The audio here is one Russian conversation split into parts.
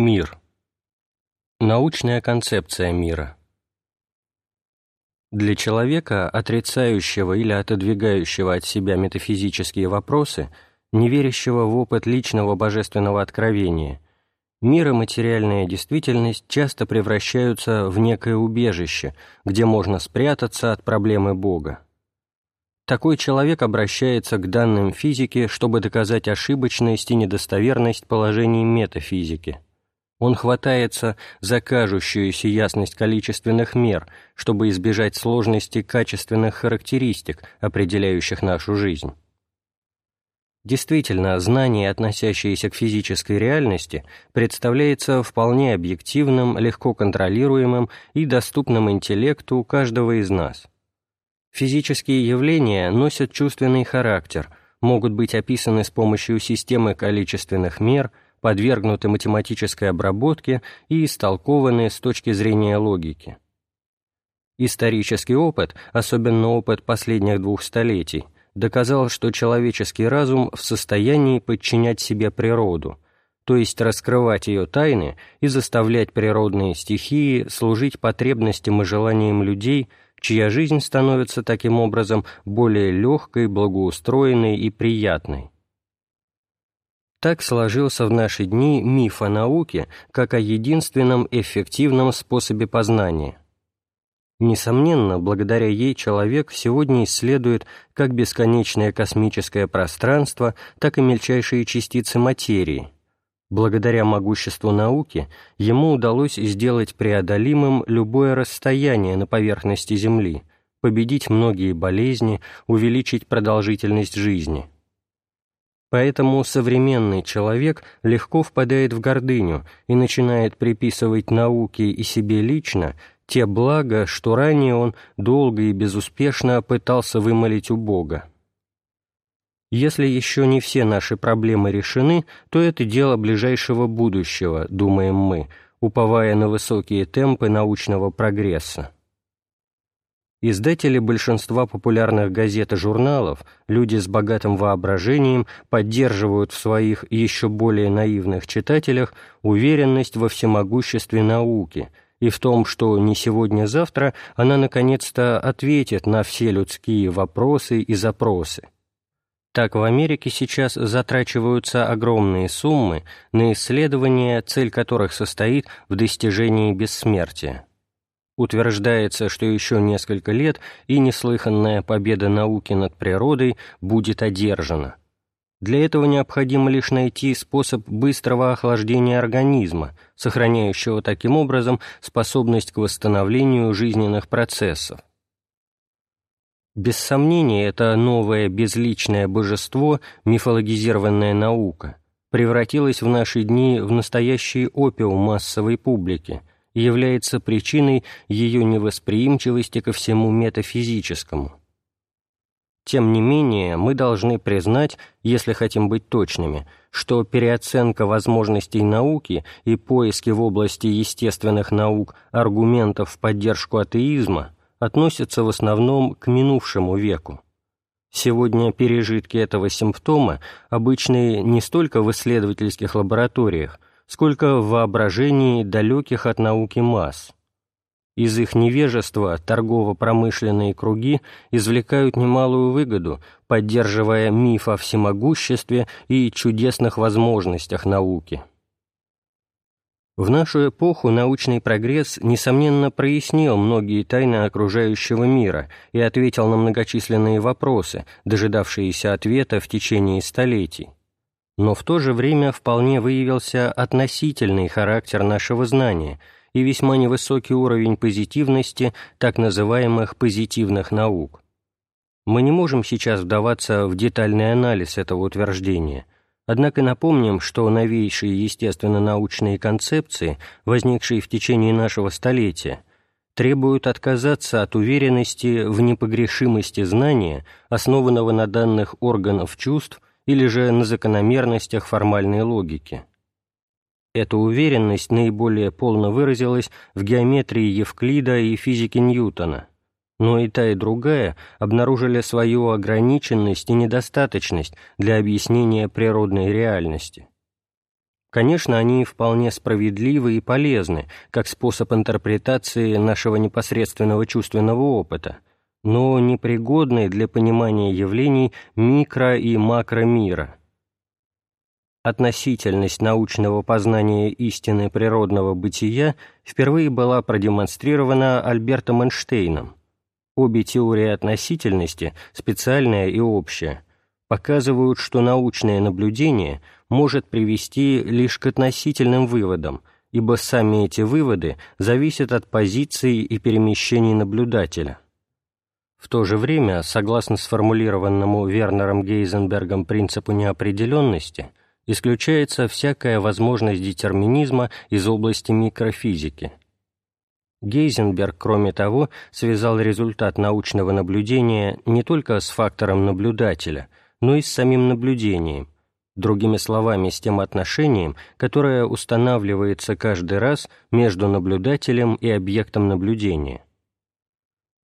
Мир. Научная концепция мира. Для человека, отрицающего или отодвигающего от себя метафизические вопросы, не верящего в опыт личного божественного откровения, мир и материальная действительность часто превращаются в некое убежище, где можно спрятаться от проблемы Бога. Такой человек обращается к данным физики, чтобы доказать ошибочность и недостоверность положений метафизики. Он хватается за кажущуюся ясность количественных мер, чтобы избежать сложности качественных характеристик, определяющих нашу жизнь. Действительно, знание, относящееся к физической реальности, представляется вполне объективным, легко контролируемым и доступным интеллекту каждого из нас – Физические явления носят чувственный характер, могут быть описаны с помощью системы количественных мер, подвергнуты математической обработке и истолкованы с точки зрения логики. Исторический опыт, особенно опыт последних двух столетий, доказал, что человеческий разум в состоянии подчинять себе природу, то есть раскрывать ее тайны и заставлять природные стихии служить потребностям и желаниям людей – чья жизнь становится таким образом более легкой, благоустроенной и приятной. Так сложился в наши дни миф о науке как о единственном эффективном способе познания. Несомненно, благодаря ей человек сегодня исследует как бесконечное космическое пространство, так и мельчайшие частицы материи – Благодаря могуществу науки ему удалось сделать преодолимым любое расстояние на поверхности Земли, победить многие болезни, увеличить продолжительность жизни. Поэтому современный человек легко впадает в гордыню и начинает приписывать науке и себе лично те блага, что ранее он долго и безуспешно пытался вымолить у Бога. Если еще не все наши проблемы решены, то это дело ближайшего будущего, думаем мы, уповая на высокие темпы научного прогресса. Издатели большинства популярных газет и журналов, люди с богатым воображением, поддерживают в своих еще более наивных читателях уверенность во всемогуществе науки и в том, что не сегодня-завтра она наконец-то ответит на все людские вопросы и запросы. Так в Америке сейчас затрачиваются огромные суммы на исследования, цель которых состоит в достижении бессмертия. Утверждается, что еще несколько лет и неслыханная победа науки над природой будет одержана. Для этого необходимо лишь найти способ быстрого охлаждения организма, сохраняющего таким образом способность к восстановлению жизненных процессов. Без сомнения, это новое безличное божество, мифологизированная наука, превратилось в наши дни в настоящий опиум массовой публики является причиной ее невосприимчивости ко всему метафизическому. Тем не менее, мы должны признать, если хотим быть точными, что переоценка возможностей науки и поиски в области естественных наук аргументов в поддержку атеизма – относятся в основном к минувшему веку. Сегодня пережитки этого симптома обычны не столько в исследовательских лабораториях, сколько в воображении далеких от науки масс. Из их невежества торгово-промышленные круги извлекают немалую выгоду, поддерживая миф о всемогуществе и чудесных возможностях науки. В нашу эпоху научный прогресс, несомненно, прояснил многие тайны окружающего мира и ответил на многочисленные вопросы, дожидавшиеся ответа в течение столетий. Но в то же время вполне выявился относительный характер нашего знания и весьма невысокий уровень позитивности так называемых позитивных наук. Мы не можем сейчас вдаваться в детальный анализ этого утверждения – Однако напомним, что новейшие естественно-научные концепции, возникшие в течение нашего столетия, требуют отказаться от уверенности в непогрешимости знания, основанного на данных органов чувств или же на закономерностях формальной логики. Эта уверенность наиболее полно выразилась в геометрии Евклида и физике Ньютона – но и та, и другая обнаружили свою ограниченность и недостаточность для объяснения природной реальности. Конечно, они вполне справедливы и полезны, как способ интерпретации нашего непосредственного чувственного опыта, но непригодны для понимания явлений микро- и макромира. Относительность научного познания истины природного бытия впервые была продемонстрирована Альбертом Эйнштейном. Обе теории относительности, специальная и общая, показывают, что научное наблюдение может привести лишь к относительным выводам, ибо сами эти выводы зависят от позиции и перемещений наблюдателя. В то же время, согласно сформулированному Вернером Гейзенбергом принципу неопределенности, исключается всякая возможность детерминизма из области микрофизики. Гейзенберг, кроме того, связал результат научного наблюдения не только с фактором наблюдателя, но и с самим наблюдением, другими словами, с тем отношением, которое устанавливается каждый раз между наблюдателем и объектом наблюдения.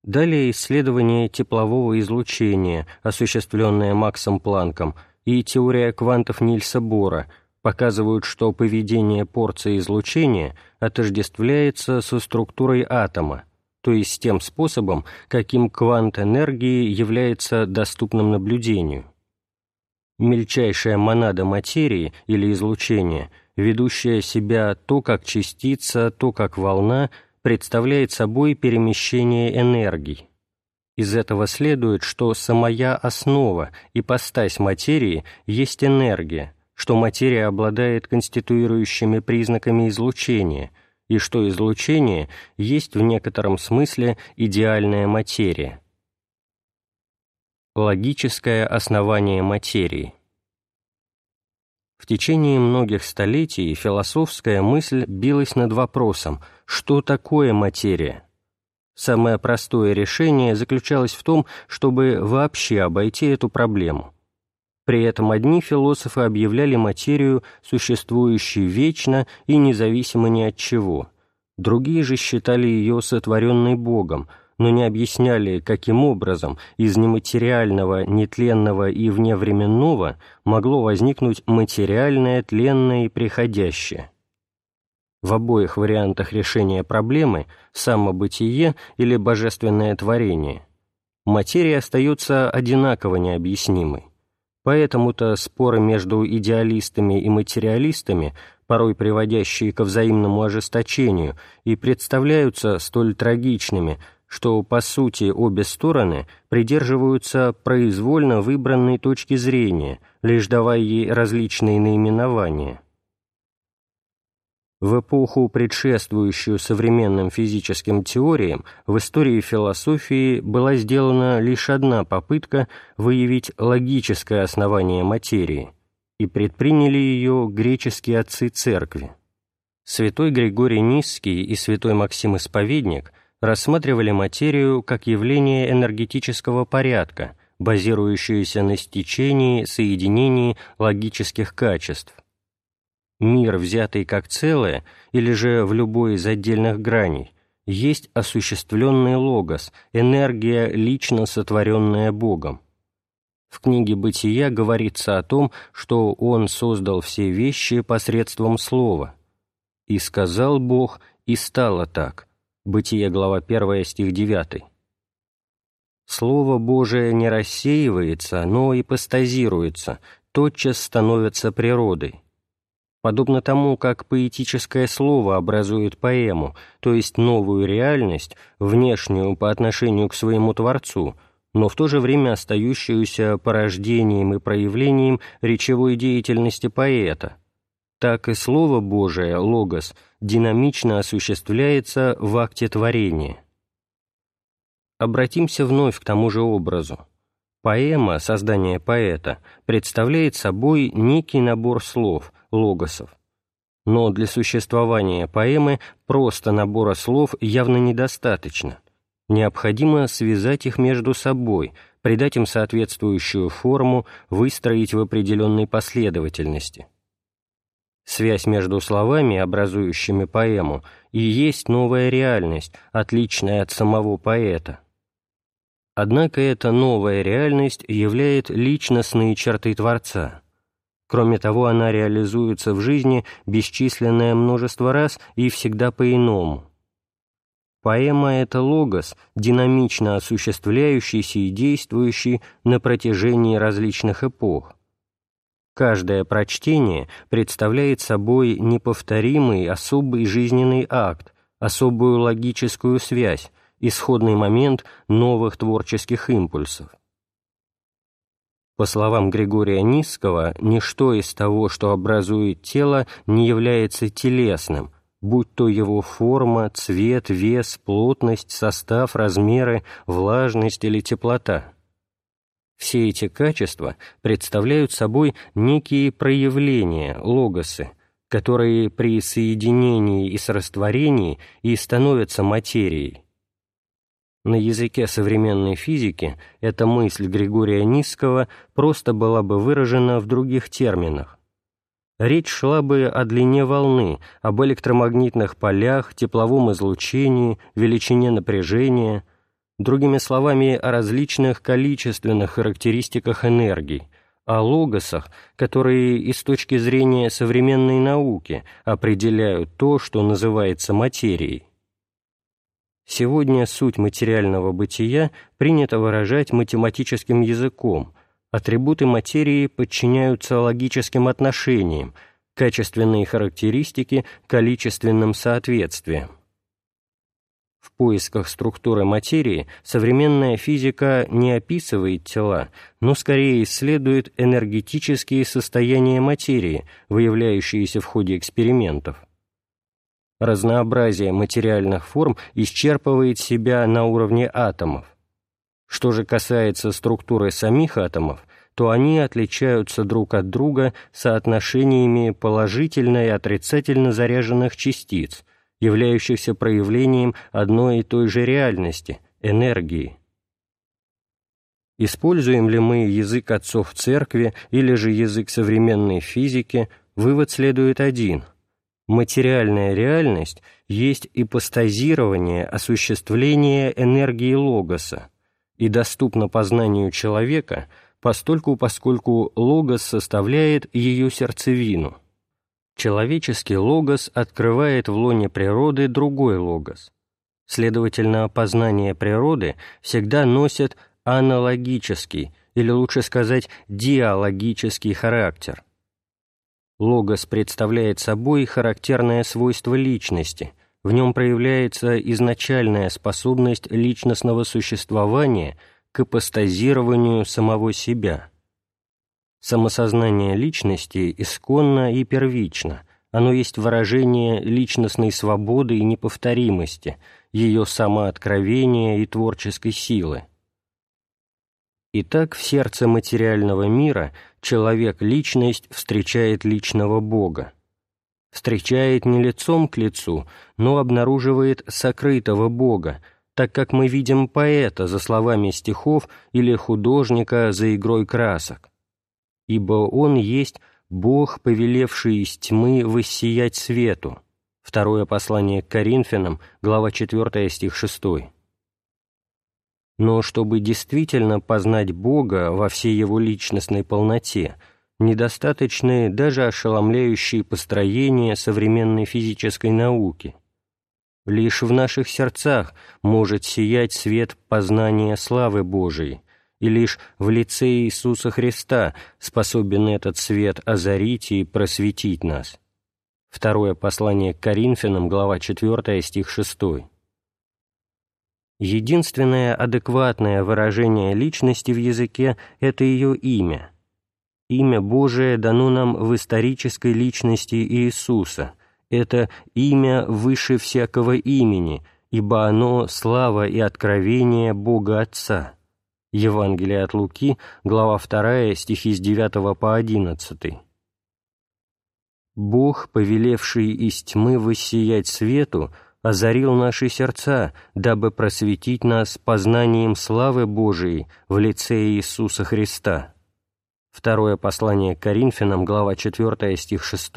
Далее исследование теплового излучения, осуществленное Максом Планком, и теория квантов Нильса Бора показывают, что поведение порции излучения отождествляется со структурой атома, то есть с тем способом, каким квант энергии является доступным наблюдению. Мельчайшая монада материи или излучения, ведущая себя то как частица, то как волна – представляет собой перемещение энергий. Из этого следует, что самая основа, ипостась материи, есть энергия, что материя обладает конституирующими признаками излучения, и что излучение есть в некотором смысле идеальная материя. Логическое основание материи в течение многих столетий философская мысль билась над вопросом, что такое материя. Самое простое решение заключалось в том, чтобы вообще обойти эту проблему. При этом одни философы объявляли материю существующей вечно и независимо ни от чего, другие же считали ее сотворенной Богом – но не объясняли, каким образом из нематериального, нетленного и вневременного могло возникнуть материальное, тленное и приходящее. В обоих вариантах решения проблемы самобытие или божественное творение материя остается одинаково необъяснимой. Поэтому-то споры между идеалистами и материалистами, порой приводящие ко взаимному ожесточению, и представляются столь трагичными, что, по сути, обе стороны придерживаются произвольно выбранной точки зрения, лишь давая ей различные наименования. В эпоху, предшествующую современным физическим теориям, в истории философии была сделана лишь одна попытка выявить логическое основание материи, и предприняли ее греческие отцы церкви. Святой Григорий Низкий и святой Максим Исповедник – рассматривали материю как явление энергетического порядка, базирующееся на стечении, соединении логических качеств. Мир, взятый как целое, или же в любой из отдельных граней, есть осуществленный логос, энергия, лично сотворенная Богом. В книге «Бытия» говорится о том, что Он создал все вещи посредством Слова. «И сказал Бог, и стало так», Бытие, глава 1, стих 9. Слово Божие не рассеивается, но и постазируется, тотчас становится природой. Подобно тому, как поэтическое слово образует поэму, то есть новую реальность, внешнюю по отношению к своему Творцу, но в то же время остающуюся порождением и проявлением речевой деятельности поэта – так и Слово Божие, Логос, динамично осуществляется в акте творения. Обратимся вновь к тому же образу. Поэма, создание поэта, представляет собой некий набор слов, логосов. Но для существования поэмы просто набора слов явно недостаточно. Необходимо связать их между собой, придать им соответствующую форму, выстроить в определенной последовательности – Связь между словами, образующими поэму, и есть новая реальность, отличная от самого поэта. Однако эта новая реальность являет личностные черты Творца. Кроме того, она реализуется в жизни бесчисленное множество раз и всегда по-иному. Поэма — это логос, динамично осуществляющийся и действующий на протяжении различных эпох. Каждое прочтение представляет собой неповторимый особый жизненный акт, особую логическую связь, исходный момент новых творческих импульсов. По словам Григория Низского, ничто из того, что образует тело, не является телесным, будь то его форма, цвет, вес, плотность, состав, размеры, влажность или теплота. Все эти качества представляют собой некие проявления, логосы, которые при соединении и срастворении и становятся материей. На языке современной физики эта мысль Григория Низского просто была бы выражена в других терминах. Речь шла бы о длине волны, об электромагнитных полях, тепловом излучении, величине напряжения, другими словами, о различных количественных характеристиках энергии, о логосах, которые и с точки зрения современной науки определяют то, что называется материей. Сегодня суть материального бытия принято выражать математическим языком. Атрибуты материи подчиняются логическим отношениям, качественные характеристики – количественным соответствиям. В поисках структуры материи современная физика не описывает тела, но скорее исследует энергетические состояния материи, выявляющиеся в ходе экспериментов разнообразие материальных форм исчерпывает себя на уровне атомов. Что же касается структуры самих атомов, то они отличаются друг от друга соотношениями положительно и отрицательно заряженных частиц, являющихся проявлением одной и той же реальности – энергии. Используем ли мы язык отцов церкви или же язык современной физики, вывод следует один – Материальная реальность есть ипостазирование, осуществление энергии логоса и доступна познанию человека постольку, поскольку логос составляет ее сердцевину. Человеческий логос открывает в лоне природы другой логос. Следовательно, познание природы всегда носит аналогический, или лучше сказать, диалогический характер – Логос представляет собой характерное свойство личности, в нем проявляется изначальная способность личностного существования к апостазированию самого себя. Самосознание личности исконно и первично, оно есть выражение личностной свободы и неповторимости, ее самооткровения и творческой силы. Итак, в сердце материального мира человек-личность встречает личного Бога. Встречает не лицом к лицу, но обнаруживает сокрытого Бога, так как мы видим поэта за словами стихов или художника за игрой красок. Ибо он есть Бог, повелевший из тьмы воссиять свету. Второе послание к Коринфянам, глава 4, стих 6. Но чтобы действительно познать Бога во всей Его личностной полноте, недостаточны даже ошеломляющие построения современной физической науки. Лишь в наших сердцах может сиять свет познания славы Божией, и лишь в лице Иисуса Христа способен этот свет озарить и просветить нас. Второе послание к Коринфянам, глава 4, стих 6. Единственное адекватное выражение личности в языке – это ее имя. Имя Божие дано нам в исторической личности Иисуса. Это имя выше всякого имени, ибо оно – слава и откровение Бога Отца. Евангелие от Луки, глава 2, стихи с 9 по 11. Бог, повелевший из тьмы воссиять свету, озарил наши сердца, дабы просветить нас познанием славы Божией в лице Иисуса Христа. Второе послание к Коринфянам, глава 4, стих 6.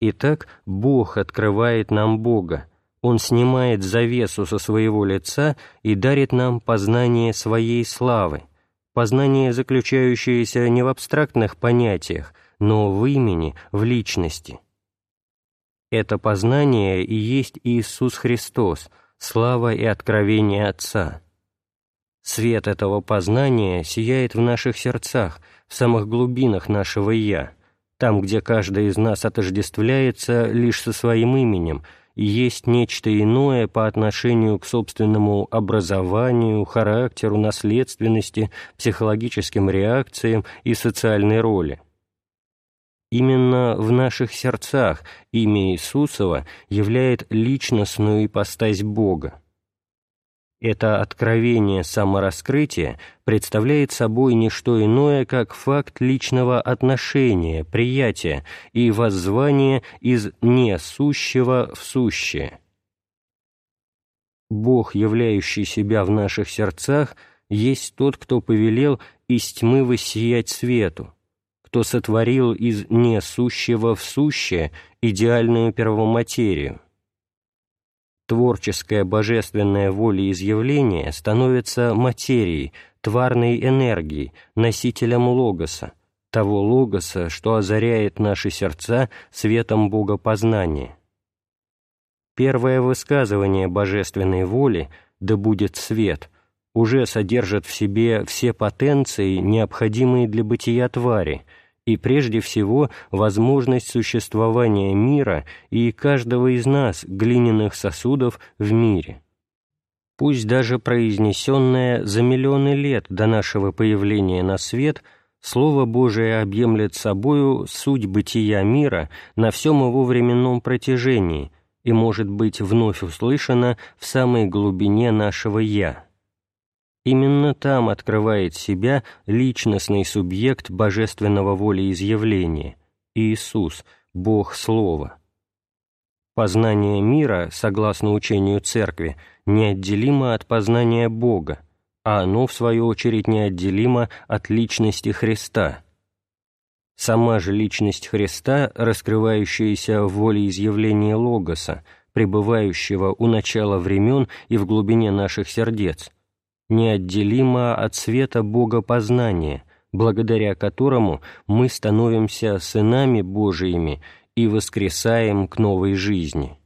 Итак, Бог открывает нам Бога, Он снимает завесу со своего лица и дарит нам познание Своей славы, познание, заключающееся не в абстрактных понятиях, но в имени, в личности. Это познание и есть Иисус Христос, слава и откровение Отца. Свет этого познания сияет в наших сердцах, в самых глубинах нашего «Я», там, где каждый из нас отождествляется лишь со своим именем есть нечто иное по отношению к собственному образованию, характеру, наследственности, психологическим реакциям и социальной роли. Именно в наших сердцах имя Иисусова являет личностную ипостась Бога. Это откровение самораскрытия представляет собой не что иное, как факт личного отношения, приятия и воззвания из несущего в сущее. Бог, являющий себя в наших сердцах, есть тот, кто повелел из тьмы воссиять свету, кто сотворил из несущего в сущее идеальную первоматерию творческая божественная волеизъявление становится материей, тварной энергией, носителем логоса, того логоса, что озаряет наши сердца светом богопознания. Первое высказывание божественной воли «да будет свет» уже содержит в себе все потенции, необходимые для бытия твари – и прежде всего возможность существования мира и каждого из нас, глиняных сосудов, в мире. Пусть даже произнесенное за миллионы лет до нашего появления на свет Слово Божие объемлет собою суть бытия мира на всем его временном протяжении и может быть вновь услышано в самой глубине нашего «я». Именно там открывает себя личностный субъект божественного волеизъявления – Иисус, Бог Слова. Познание мира, согласно учению Церкви, неотделимо от познания Бога, а оно, в свою очередь, неотделимо от личности Христа. Сама же личность Христа, раскрывающаяся в волеизъявлении Логоса, пребывающего у начала времен и в глубине наших сердец – неотделимо от света Богопознания, благодаря которому мы становимся сынами Божиими и воскресаем к новой жизни.